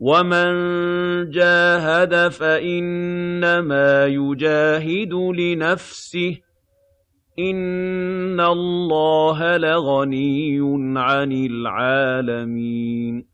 وَمَن جَاهَدَ فَإِنَّمَا يُجَاهِدُ لِنَفْسِهِ ۚ إِنَّ اللَّهَ لَغَنِيٌّ عَنِ الْعَالَمِينَ